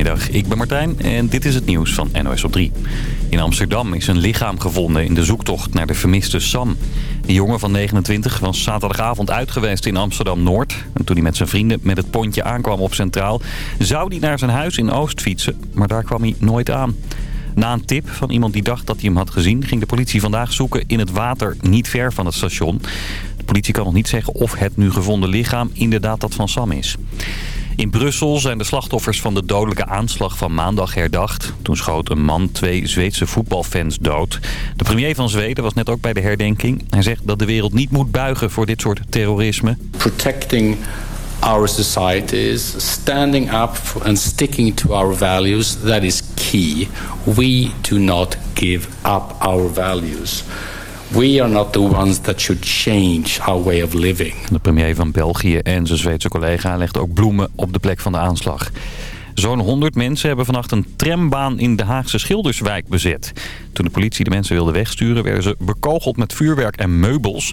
Goedemiddag, ik ben Martijn en dit is het nieuws van NOS op 3. In Amsterdam is een lichaam gevonden in de zoektocht naar de vermiste Sam. De jongen van 29 was zaterdagavond uitgeweest in Amsterdam-Noord. En toen hij met zijn vrienden met het pontje aankwam op Centraal... zou hij naar zijn huis in Oost fietsen, maar daar kwam hij nooit aan. Na een tip van iemand die dacht dat hij hem had gezien... ging de politie vandaag zoeken in het water niet ver van het station. De politie kan nog niet zeggen of het nu gevonden lichaam inderdaad dat van Sam is. In Brussel zijn de slachtoffers van de dodelijke aanslag van maandag herdacht. Toen schoot een man twee Zweedse voetbalfans dood. De premier van Zweden was net ook bij de herdenking. Hij zegt dat de wereld niet moet buigen voor dit soort terrorisme. Protecting our societies, standing up and sticking to our values, that is key. We do not give up our values. We are not the ones that should change our way of living. De premier van België en zijn Zweedse collega legden ook bloemen op de plek van de aanslag. Zo'n 100 mensen hebben vannacht een trambaan in de Haagse Schilderswijk bezet. Toen de politie de mensen wilde wegsturen werden ze bekogeld met vuurwerk en meubels.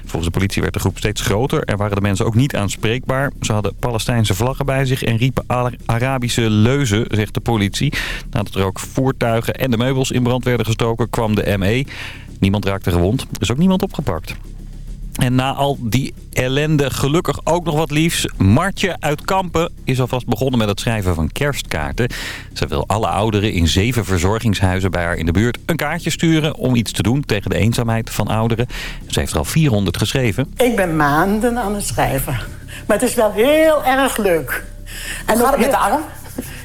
Volgens de politie werd de groep steeds groter en waren de mensen ook niet aanspreekbaar. Ze hadden Palestijnse vlaggen bij zich en riepen Arabische leuzen, zegt de politie. Nadat er ook voertuigen en de meubels in brand werden gestoken kwam de ME. Niemand raakte gewond. Er is ook niemand opgepakt. En na al die ellende gelukkig ook nog wat liefs. Martje uit Kampen is alvast begonnen met het schrijven van kerstkaarten. Ze wil alle ouderen in zeven verzorgingshuizen bij haar in de buurt een kaartje sturen... om iets te doen tegen de eenzaamheid van ouderen. Ze heeft er al 400 geschreven. Ik ben maanden aan het schrijven. Maar het is wel heel erg leuk. En Hoe gaat het met de arm?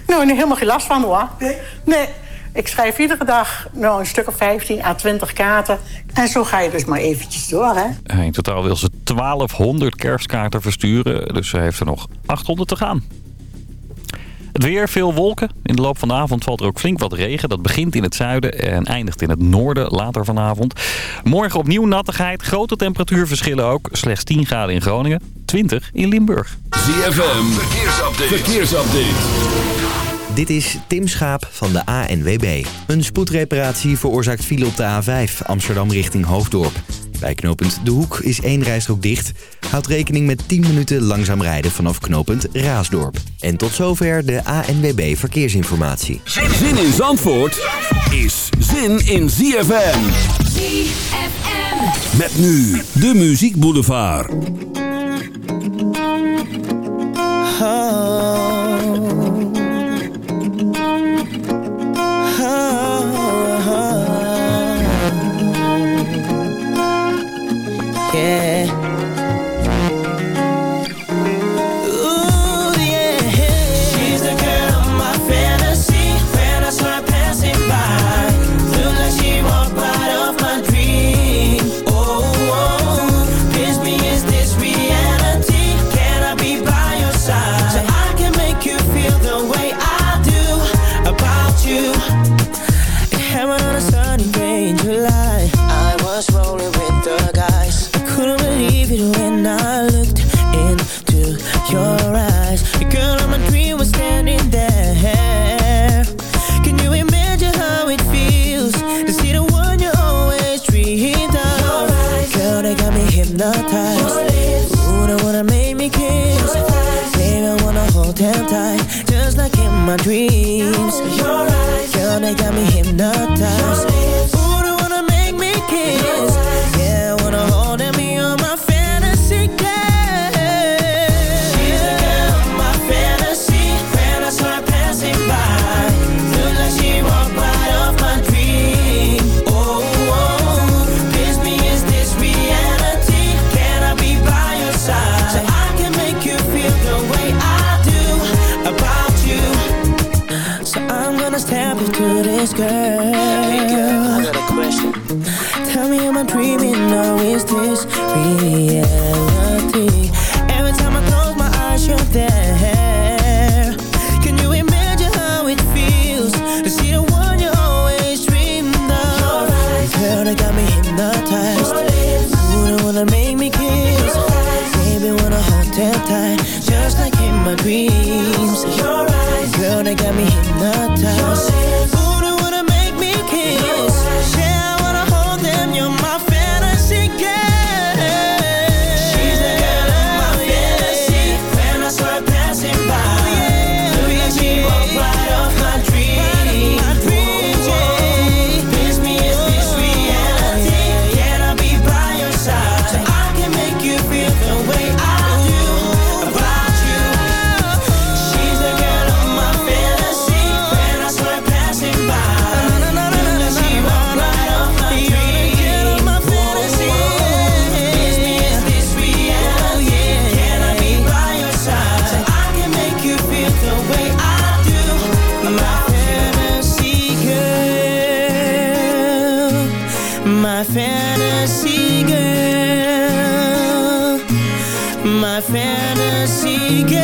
Nou, helemaal geen last van hoor. Nee? Nee, ik schrijf iedere dag nou, een stuk of 15 à 20 kaarten. En zo ga je dus maar eventjes door, hè? In totaal wil ze 1200 kerstkaarten versturen. Dus ze heeft er nog 800 te gaan. Het weer, veel wolken. In de loop van de avond valt er ook flink wat regen. Dat begint in het zuiden en eindigt in het noorden later vanavond. Morgen opnieuw nattigheid. Grote temperatuurverschillen ook. Slechts 10 graden in Groningen, 20 in Limburg. ZFM, verkeersupdate. verkeersupdate. Dit is Tim Schaap van de ANWB. Een spoedreparatie veroorzaakt file op de A5 Amsterdam richting Hoofddorp. Bij knooppunt De Hoek is één rijstrook dicht. Houd rekening met 10 minuten langzaam rijden vanaf knooppunt Raasdorp. En tot zover de ANWB Verkeersinformatie. Zin in Zandvoort is zin in ZFM. ZFM. Met nu de Muziek Boulevard. My dreams. Your eyes, girl, they got me hypnotized. Ooh, they wanna make me kiss. fantasy girl. My fantasy girl.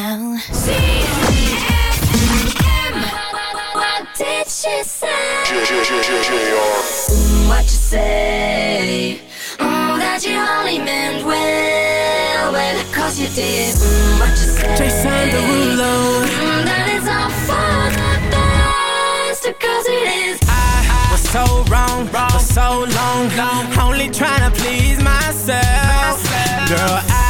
now. C-F-M. What did she say? What you say? Mm, that you only meant well, well, cause you did. Mm, what you say? Jason Derulo. Mm, that it's all for the best, cause it is so wrong, wrong for so long, long. Only trying to please myself. myself. Girl, I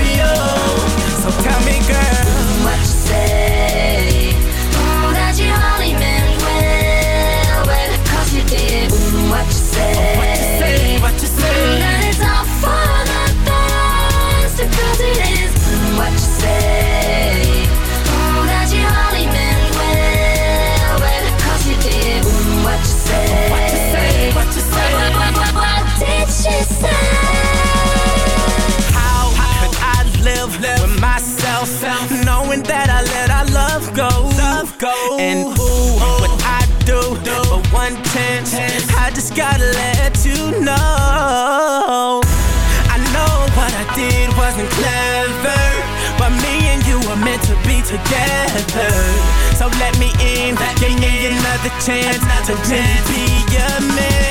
girl. just gotta let you know I know what I did wasn't clever But me and you were meant to be together So let me in, let give me, in. another chance another To chance. really be your man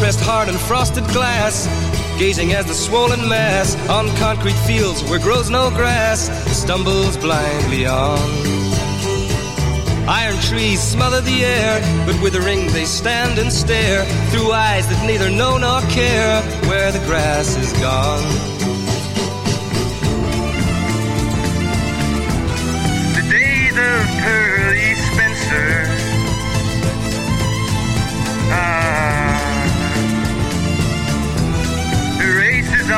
Pressed hard on frosted glass, gazing as the swollen mass on concrete fields where grows no grass stumbles blindly on. Iron trees smother the air, but withering they stand and stare through eyes that neither know nor care where the grass is gone. The days of Pearly Spencer.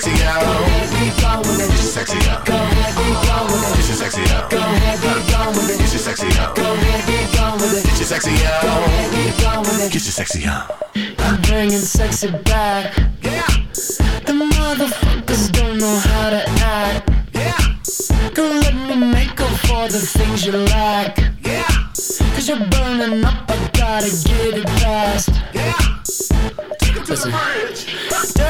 sexy yo! Sexy sexy sexy sexy Get your sexy out. I'm bringing sexy back. Yeah. The motherfuckers don't know how to act. Yeah. Go let me make up for the things you lack. Yeah. Cause you're burning up, I gotta get it fast. Yeah. Take it to Listen. the bridge.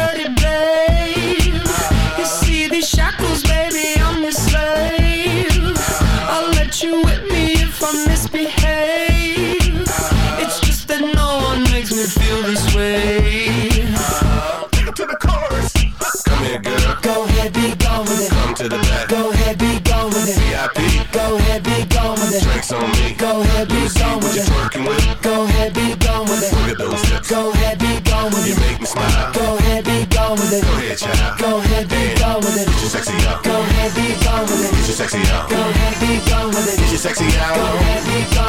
sexy out. Get your sexy out.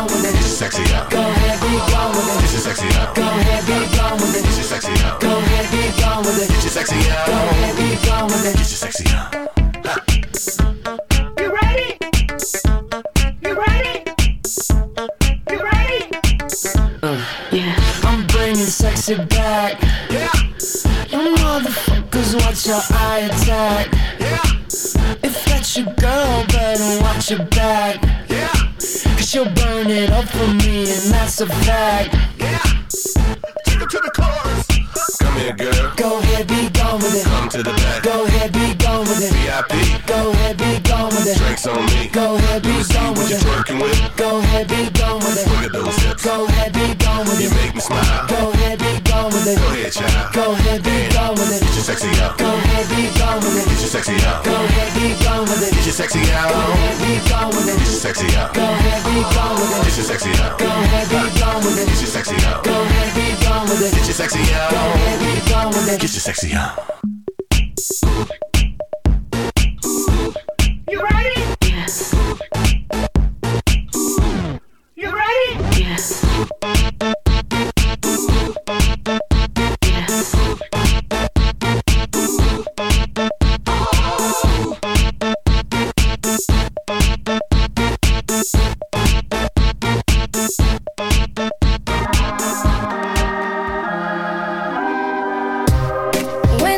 sexy, huh?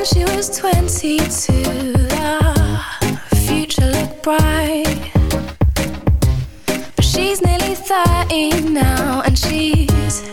she was 22, the future looked bright. But she's nearly 30 now, and she's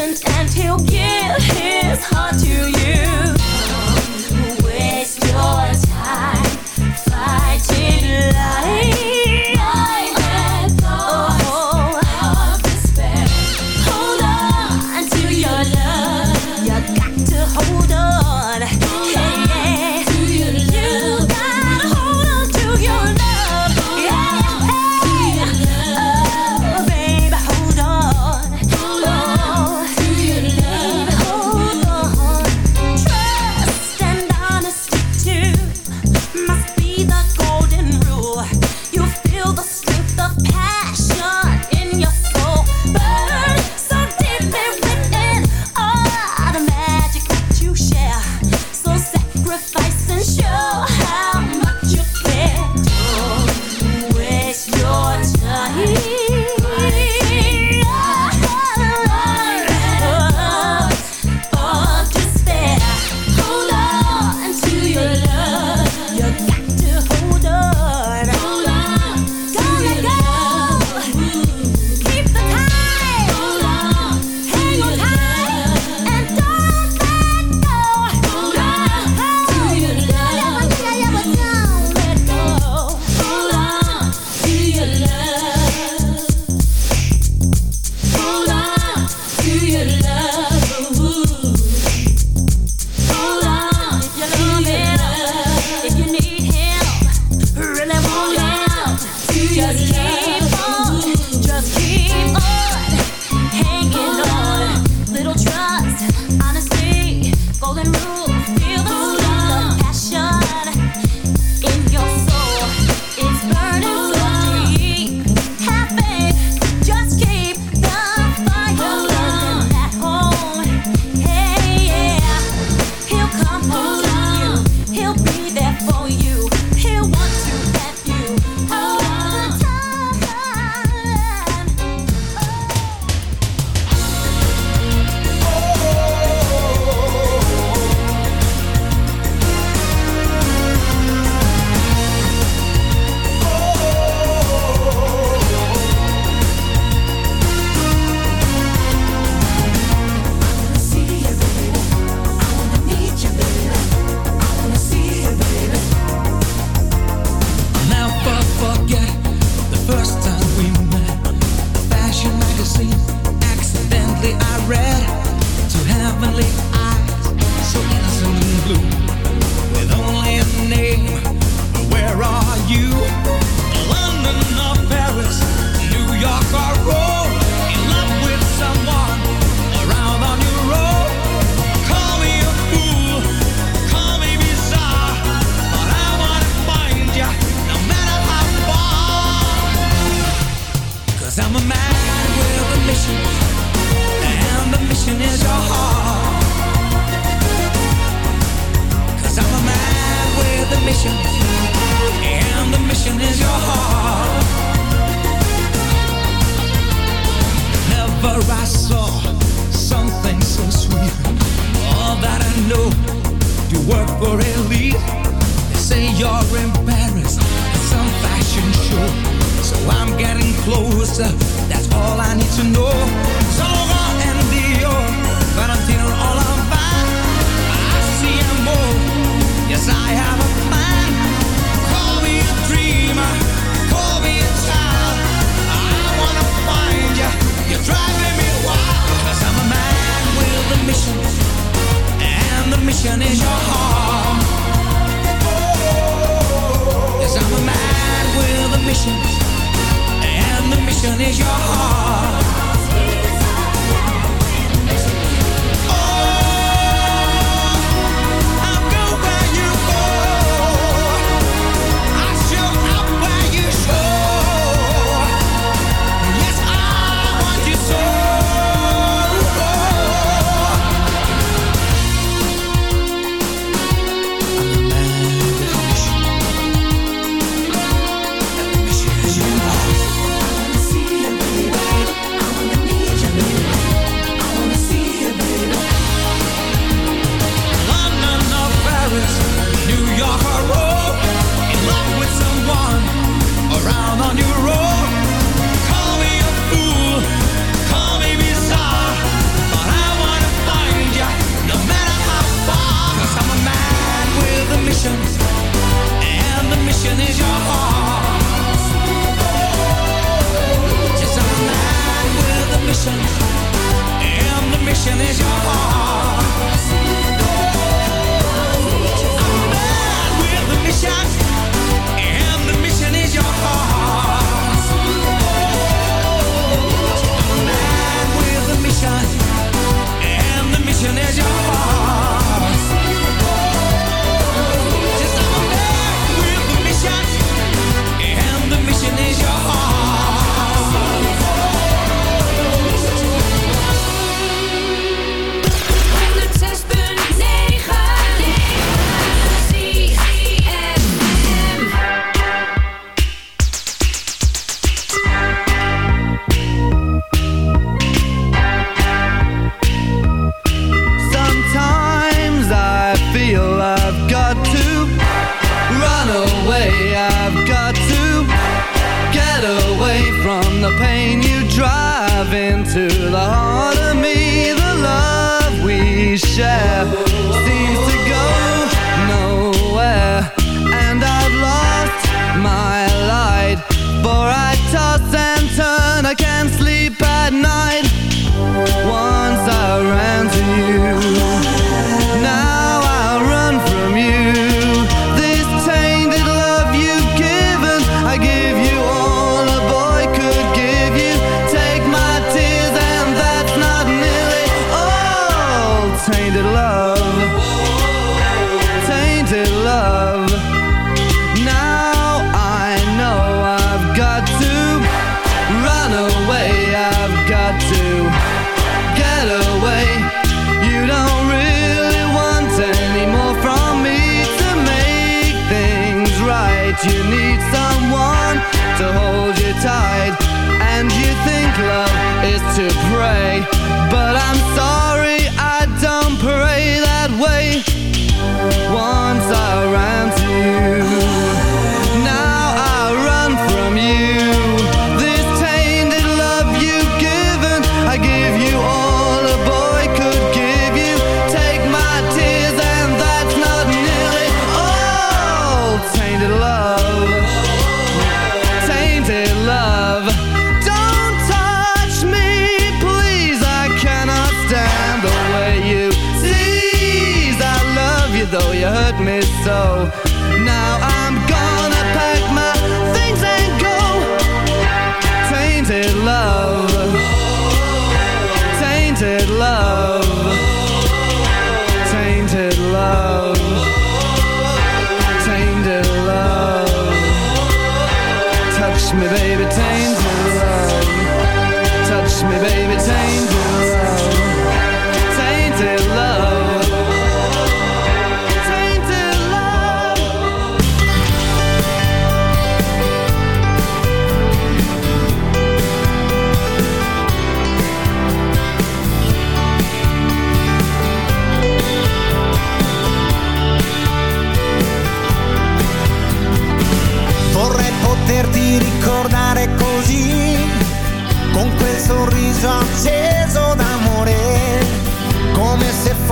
patient and he'll give his heart to you.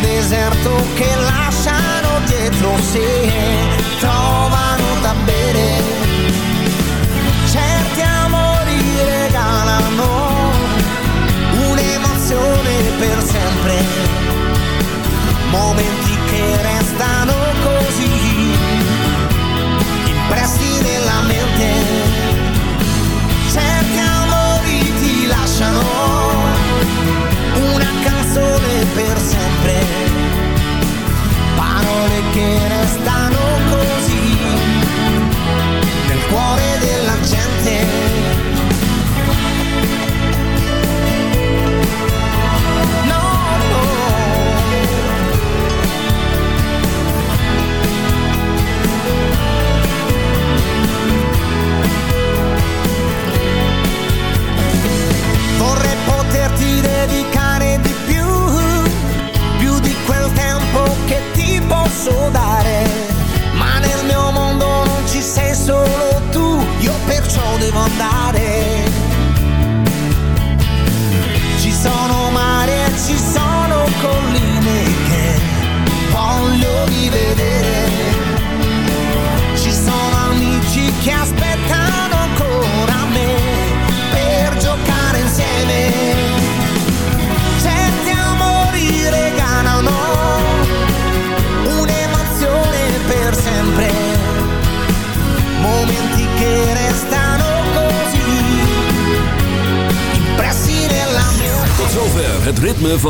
deserto che lasciano dietro sé.